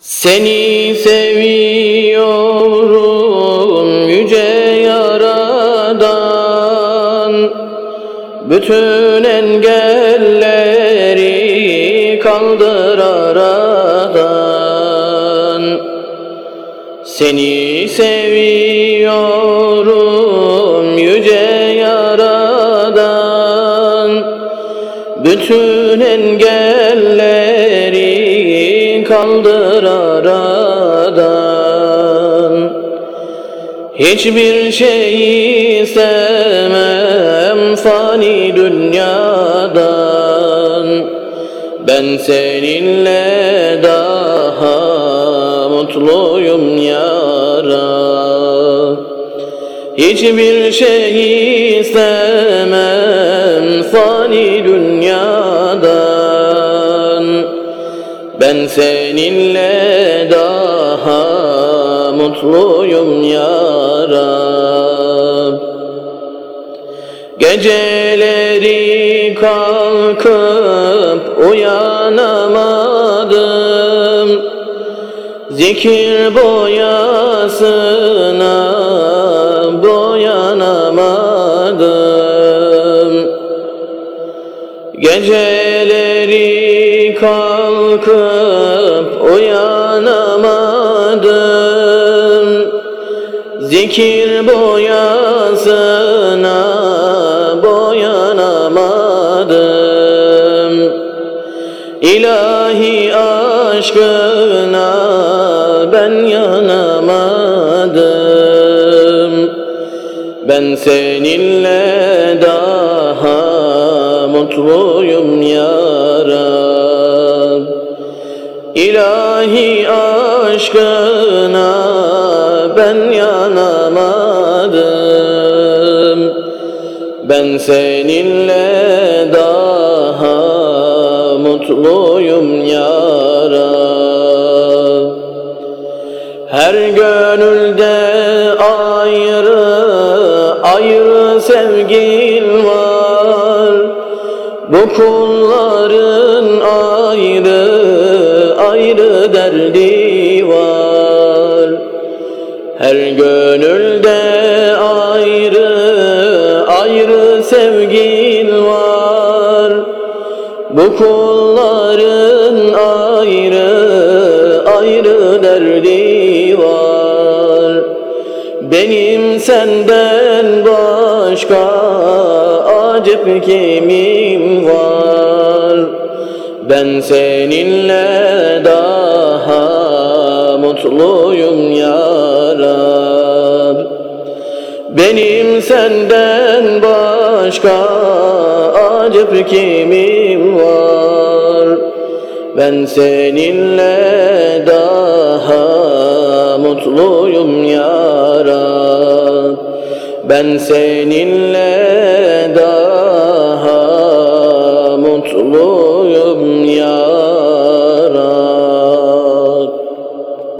Seni seviyorum yüce yaradan. Bütün engelleri kaldır aradan. Seni seviyorum yüce yaradan. Bütün engelleri kaldır aradan. Hiçbir şey istemem fani dünyadan. Ben seninle daha mutluyum yara. Hiçbir şey istemem fani dünyadan Ben seninle daha mutluyum yara Geceleri kalkıp uyanamadım. Zikir boyasına boyanamadım. Geceleri kalkıp uyanamadım. Zikir boyasına boyanamadım. İlahi aşkına ben yanamadım. Ben seninle daha mutluyum yarab İlahi aşkına ben yanamadım. Ben seninle daha mutluyum yarab Her gönülde ayrı ayrı sevgin var. Bu kulların ayrı ayrı derdi var. Her gönülde ayrı ayrı sevgin var. Bu kulların ayrı ayrı derdi var. Benim senden başka acep kimim var? Ben seninle mutluyum yaram Benim senden başka acep kimim var? Ben seninle daha mutluyum yaram Ben seninle daha mutluyum ya